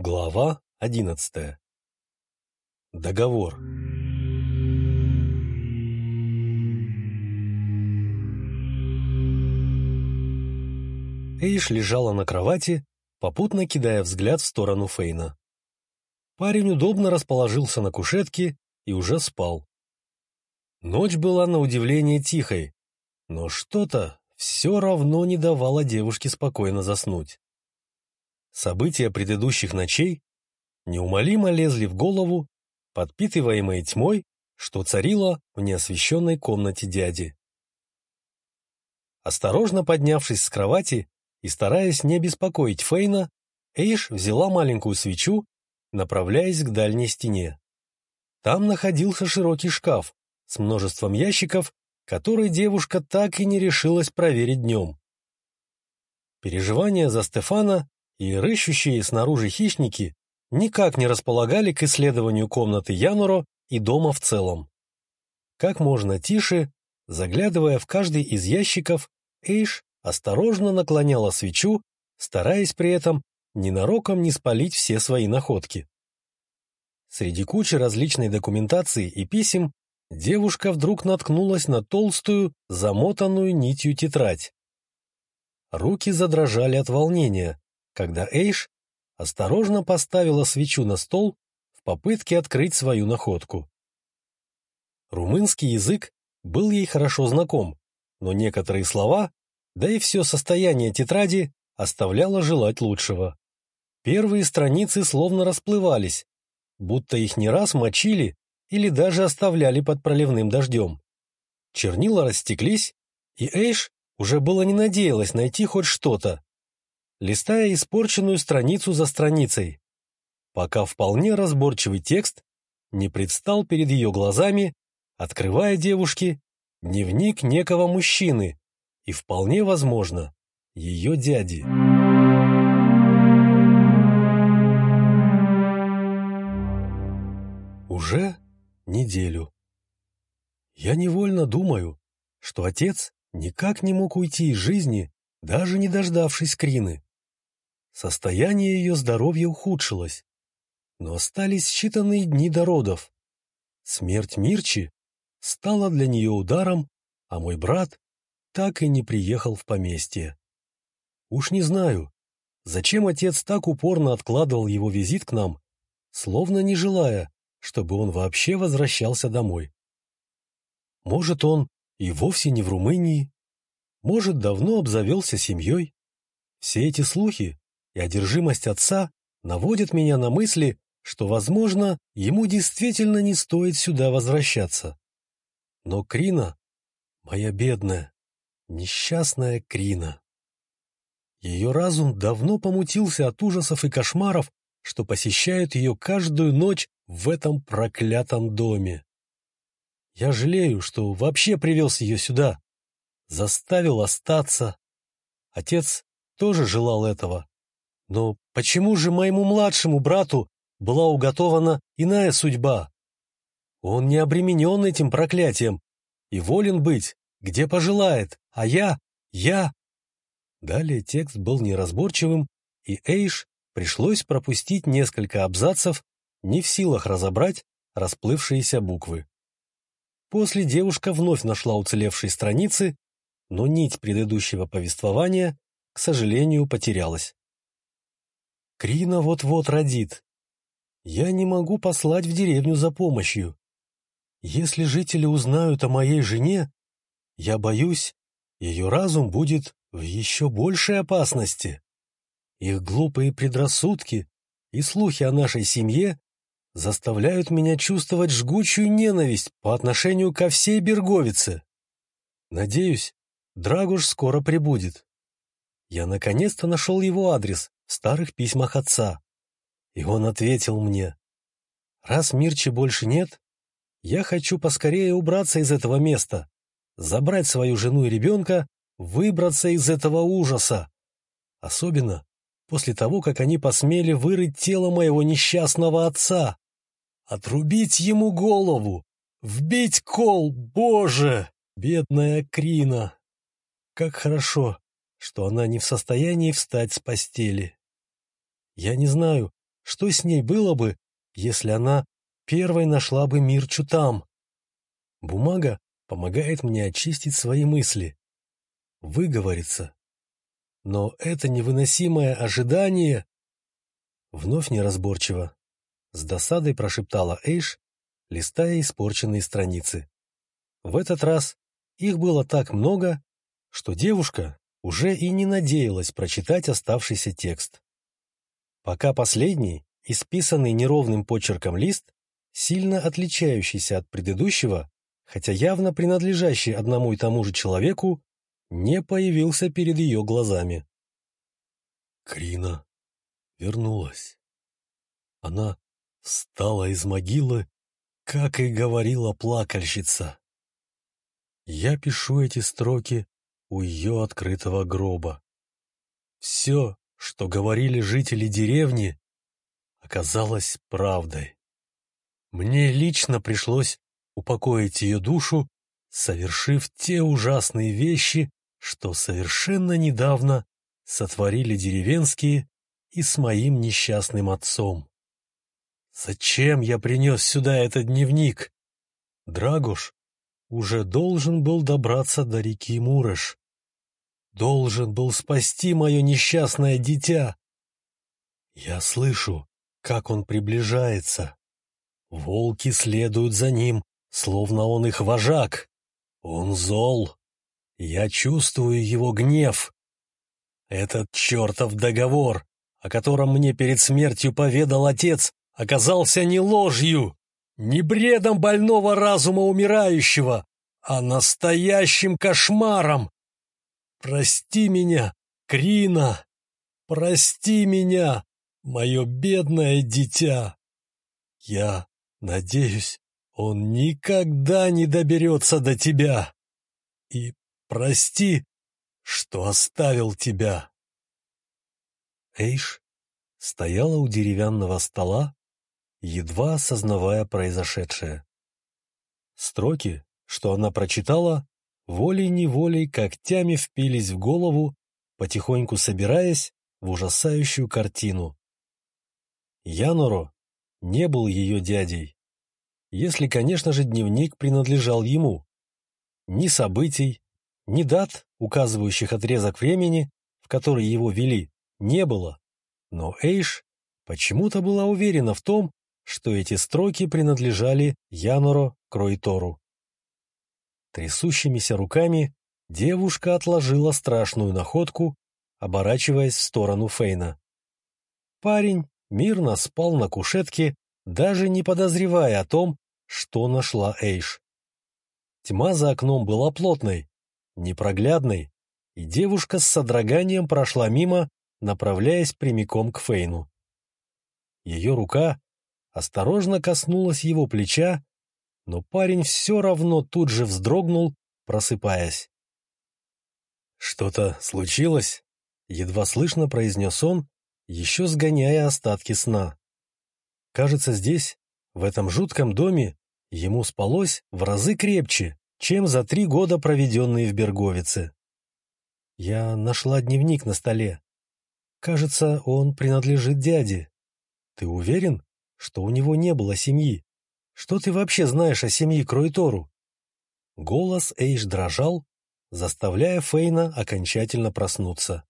Глава одиннадцатая. Договор. Эйш лежала на кровати, попутно кидая взгляд в сторону Фейна. Парень удобно расположился на кушетке и уже спал. Ночь была на удивление тихой, но что-то все равно не давало девушке спокойно заснуть. События предыдущих ночей неумолимо лезли в голову, подпитываемые тьмой, что царило в неосвещенной комнате дяди. Осторожно поднявшись с кровати и стараясь не беспокоить Фейна, Эйш взяла маленькую свечу, направляясь к дальней стене. Там находился широкий шкаф с множеством ящиков, который девушка так и не решилась проверить днем. Переживания за Стефана и рыщущие снаружи хищники никак не располагали к исследованию комнаты Януро и дома в целом. Как можно тише, заглядывая в каждый из ящиков, Эйш осторожно наклоняла свечу, стараясь при этом ненароком не спалить все свои находки. Среди кучи различной документации и писем девушка вдруг наткнулась на толстую, замотанную нитью тетрадь. Руки задрожали от волнения, когда Эйш осторожно поставила свечу на стол в попытке открыть свою находку. Румынский язык был ей хорошо знаком, но некоторые слова, да и все состояние тетради оставляло желать лучшего. Первые страницы словно расплывались, будто их не раз мочили или даже оставляли под проливным дождем. Чернила растеклись, и Эйш уже было не надеялась найти хоть что-то, листая испорченную страницу за страницей, пока вполне разборчивый текст не предстал перед ее глазами, открывая девушке дневник некого мужчины и, вполне возможно, ее дяди. Уже неделю. Я невольно думаю, что отец никак не мог уйти из жизни, даже не дождавшись Крины. Состояние ее здоровья ухудшилось, но остались считанные дни до родов. Смерть Мирчи стала для нее ударом, а мой брат так и не приехал в поместье. Уж не знаю, зачем отец так упорно откладывал его визит к нам, словно не желая, чтобы он вообще возвращался домой. Может, он и вовсе не в Румынии, может, давно обзавелся семьей. Все эти слухи и одержимость отца наводят меня на мысли, что, возможно, ему действительно не стоит сюда возвращаться. Но Крина, моя бедная, несчастная Крина. Ее разум давно помутился от ужасов и кошмаров, что посещают ее каждую ночь в этом проклятом доме. Я жалею, что вообще привез ее сюда, заставил остаться. Отец тоже желал этого. Но почему же моему младшему брату была уготована иная судьба? Он не обременен этим проклятием и волен быть, где пожелает, а я, я... Далее текст был неразборчивым, и Эйш пришлось пропустить несколько абзацев, не в силах разобрать расплывшиеся буквы. После девушка вновь нашла уцелевшие страницы, но нить предыдущего повествования, к сожалению, потерялась. Крина вот-вот родит. Я не могу послать в деревню за помощью. Если жители узнают о моей жене, я боюсь, ее разум будет в еще большей опасности. Их глупые предрассудки и слухи о нашей семье заставляют меня чувствовать жгучую ненависть по отношению ко всей Берговице. Надеюсь, Драгуш скоро прибудет. Я наконец-то нашел его адрес старых письмах отца. И он ответил мне, «Раз Мирчи больше нет, я хочу поскорее убраться из этого места, забрать свою жену и ребенка, выбраться из этого ужаса. Особенно после того, как они посмели вырыть тело моего несчастного отца. Отрубить ему голову, вбить кол, боже, бедная Крина. Как хорошо, что она не в состоянии встать с постели. Я не знаю, что с ней было бы, если она первой нашла бы мир чутам. Бумага помогает мне очистить свои мысли, выговориться. Но это невыносимое ожидание... Вновь неразборчиво. С досадой прошептала Эйш, листая испорченные страницы. В этот раз их было так много, что девушка уже и не надеялась прочитать оставшийся текст. Пока последний, исписанный неровным почерком лист, сильно отличающийся от предыдущего, хотя явно принадлежащий одному и тому же человеку, не появился перед ее глазами. Крина вернулась. Она встала из могилы, как и говорила плакальщица. Я пишу эти строки у ее открытого гроба. Все, что говорили жители деревни, оказалось правдой. Мне лично пришлось упокоить ее душу, совершив те ужасные вещи, что совершенно недавно сотворили деревенские и с моим несчастным отцом. Зачем я принес сюда этот дневник? Драгуш уже должен был добраться до реки Мурыш. Должен был спасти мое несчастное дитя. Я слышу, как он приближается. Волки следуют за ним, словно он их вожак. Он зол. Я чувствую его гнев. Этот чертов договор, о котором мне перед смертью поведал отец, оказался не ложью. Не бредом больного разума умирающего, а настоящим кошмаром. Прости меня, Крина, прости меня, мое бедное дитя. Я надеюсь, он никогда не доберется до тебя. И прости, что оставил тебя. Эйш стояла у деревянного стола, едва осознавая произошедшее. Строки, что она прочитала, волей-неволей когтями впились в голову, потихоньку собираясь в ужасающую картину. Яноро не был ее дядей, если, конечно же, дневник принадлежал ему. Ни событий, ни дат, указывающих отрезок времени, в который его вели, не было, но Эйш почему-то была уверена в том, что эти строки принадлежали Яноро Кройтору. Трясущимися руками девушка отложила страшную находку, оборачиваясь в сторону Фейна. Парень мирно спал на кушетке, даже не подозревая о том, что нашла Эйш. Тьма за окном была плотной, непроглядной, и девушка с содроганием прошла мимо, направляясь прямиком к Фейну. Ее рука осторожно коснулась его плеча, но парень все равно тут же вздрогнул, просыпаясь. «Что-то случилось?» — едва слышно произнес он, еще сгоняя остатки сна. Кажется, здесь, в этом жутком доме, ему спалось в разы крепче, чем за три года, проведенные в Берговице. Я нашла дневник на столе. Кажется, он принадлежит дяде. Ты уверен? что у него не было семьи. Что ты вообще знаешь о семье Кройтору?» Голос Эйш дрожал, заставляя Фейна окончательно проснуться.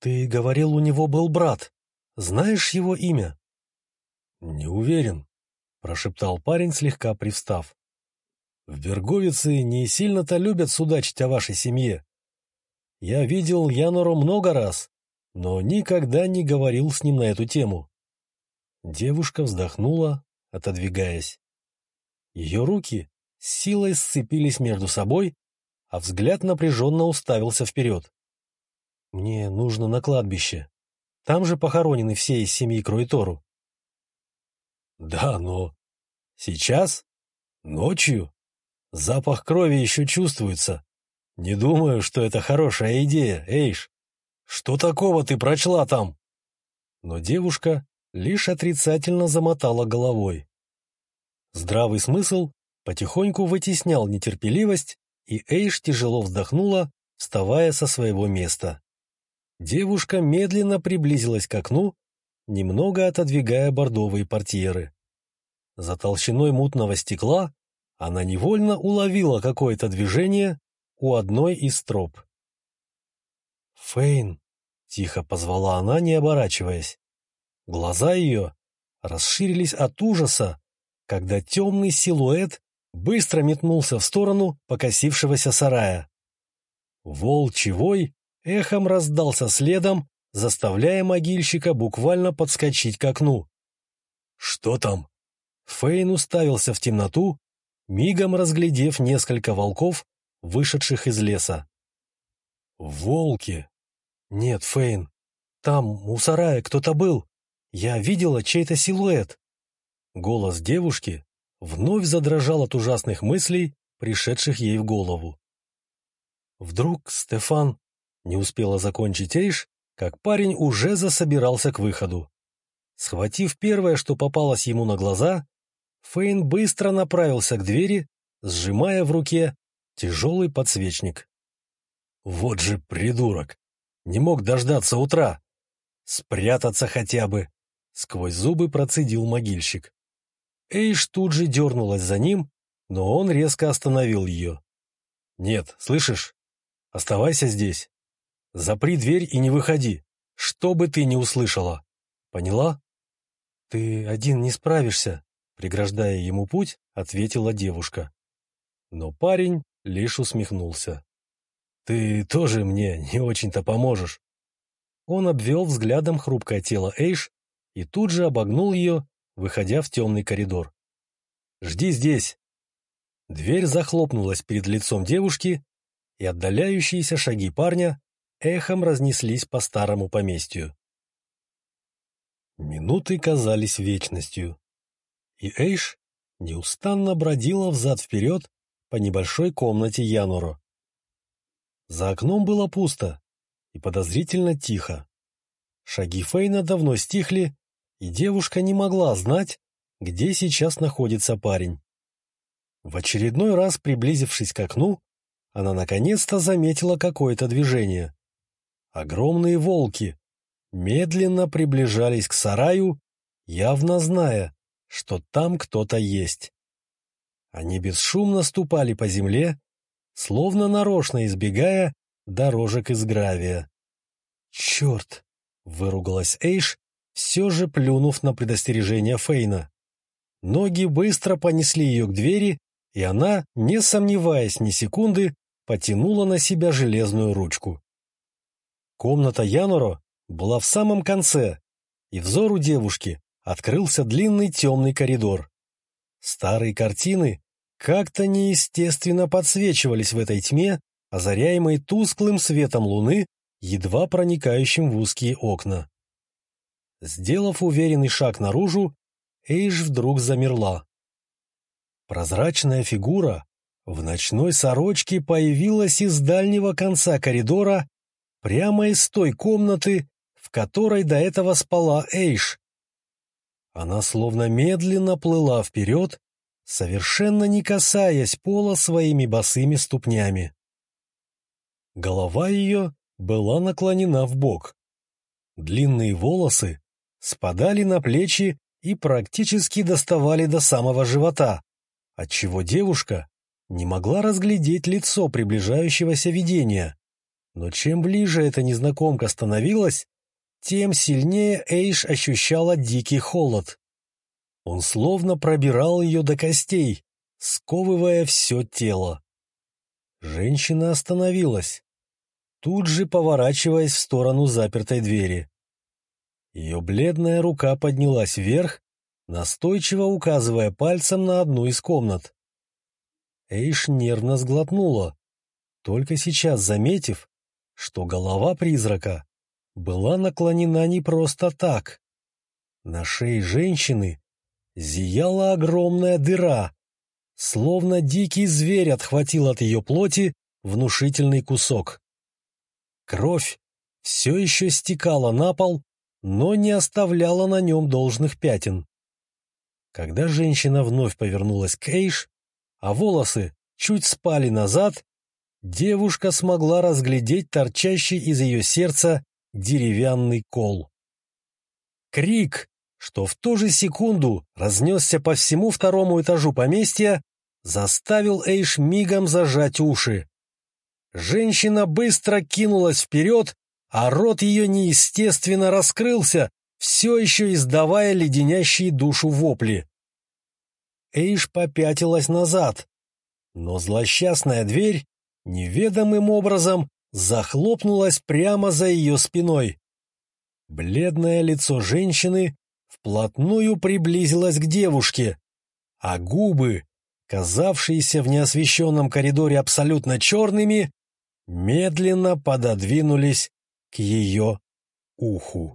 «Ты говорил, у него был брат. Знаешь его имя?» «Не уверен», — прошептал парень, слегка привстав. «В Берговице не сильно-то любят судачить о вашей семье. Я видел Янору много раз, но никогда не говорил с ним на эту тему. Девушка вздохнула, отодвигаясь. Ее руки с силой сцепились между собой, а взгляд напряженно уставился вперед. «Мне нужно на кладбище. Там же похоронены все из семьи Круитору». «Да, но... Сейчас? Ночью? Запах крови еще чувствуется. Не думаю, что это хорошая идея, Эйш. Что такого ты прочла там?» Но девушка лишь отрицательно замотала головой. Здравый смысл потихоньку вытеснял нетерпеливость, и Эйш тяжело вздохнула, вставая со своего места. Девушка медленно приблизилась к окну, немного отодвигая бордовые портьеры. За толщиной мутного стекла она невольно уловила какое-то движение у одной из троп. «Фейн!» — тихо позвала она, не оборачиваясь. Глаза ее расширились от ужаса, когда темный силуэт быстро метнулся в сторону покосившегося сарая. Волчий вой эхом раздался следом, заставляя могильщика буквально подскочить к окну. «Что там?» Фейн уставился в темноту, мигом разглядев несколько волков, вышедших из леса. «Волки!» «Нет, Фейн, там, у сарая, кто-то был. Я видела чей-то силуэт». Голос девушки вновь задрожал от ужасных мыслей, пришедших ей в голову. Вдруг Стефан не успела закончить Эйш, как парень уже засобирался к выходу. Схватив первое, что попалось ему на глаза, Фейн быстро направился к двери, сжимая в руке тяжелый подсвечник. «Вот же придурок! Не мог дождаться утра! Спрятаться хотя бы!» — сквозь зубы процедил могильщик. Эйш тут же дернулась за ним, но он резко остановил ее. «Нет, слышишь? Оставайся здесь. Запри дверь и не выходи, что бы ты ни услышала. Поняла? Ты один не справишься, преграждая ему путь, ответила девушка. Но парень лишь усмехнулся. Ты тоже мне не очень-то поможешь. Он обвел взглядом хрупкое тело Эйш и тут же обогнул ее, выходя в темный коридор. «Жди здесь!» Дверь захлопнулась перед лицом девушки, и отдаляющиеся шаги парня эхом разнеслись по старому поместью. Минуты казались вечностью, и Эйш неустанно бродила взад-вперед по небольшой комнате Януро. За окном было пусто и подозрительно тихо. Шаги Фейна давно стихли, и девушка не могла знать, где сейчас находится парень. В очередной раз, приблизившись к окну, она наконец-то заметила какое-то движение. Огромные волки медленно приближались к сараю, явно зная, что там кто-то есть. Они бесшумно ступали по земле, словно нарочно избегая дорожек из гравия. «Черт!» — выругалась Эйш, все же плюнув на предостережение Фейна. Ноги быстро понесли ее к двери, и она, не сомневаясь ни секунды, потянула на себя железную ручку. Комната Яноро была в самом конце, и взору девушки открылся длинный темный коридор. Старые картины как-то неестественно подсвечивались в этой тьме, озаряемой тусклым светом луны, едва проникающим в узкие окна. Сделав уверенный шаг наружу, Эйж вдруг замерла. Прозрачная фигура в ночной сорочке появилась из дальнего конца коридора, прямо из той комнаты, в которой до этого спала Эйш. Она словно медленно плыла вперед, совершенно не касаясь пола своими босыми ступнями. Голова ее была наклонена в бок. Длинные волосы спадали на плечи и практически доставали до самого живота, отчего девушка не могла разглядеть лицо приближающегося видения. Но чем ближе эта незнакомка становилась, тем сильнее Эйш ощущала дикий холод. Он словно пробирал ее до костей, сковывая все тело. Женщина остановилась, тут же поворачиваясь в сторону запертой двери. Ее бледная рука поднялась вверх, настойчиво указывая пальцем на одну из комнат. Эйш нервно сглотнула, только сейчас заметив, что голова призрака была наклонена не просто так. На шее женщины зияла огромная дыра, словно дикий зверь отхватил от ее плоти внушительный кусок. Кровь все еще стекала на пол, но не оставляла на нем должных пятен. Когда женщина вновь повернулась к Эйш, а волосы чуть спали назад, девушка смогла разглядеть торчащий из ее сердца деревянный кол. Крик, что в ту же секунду разнесся по всему второму этажу поместья, заставил Эйш мигом зажать уши. Женщина быстро кинулась вперед, а рот ее неестественно раскрылся, все еще издавая леденящие душу вопли. Эйш попятилась назад, но злосчастная дверь неведомым образом захлопнулась прямо за ее спиной. Бледное лицо женщины вплотную приблизилось к девушке, а губы, казавшиеся в неосвещенном коридоре абсолютно черными, медленно пододвинулись к ее уху.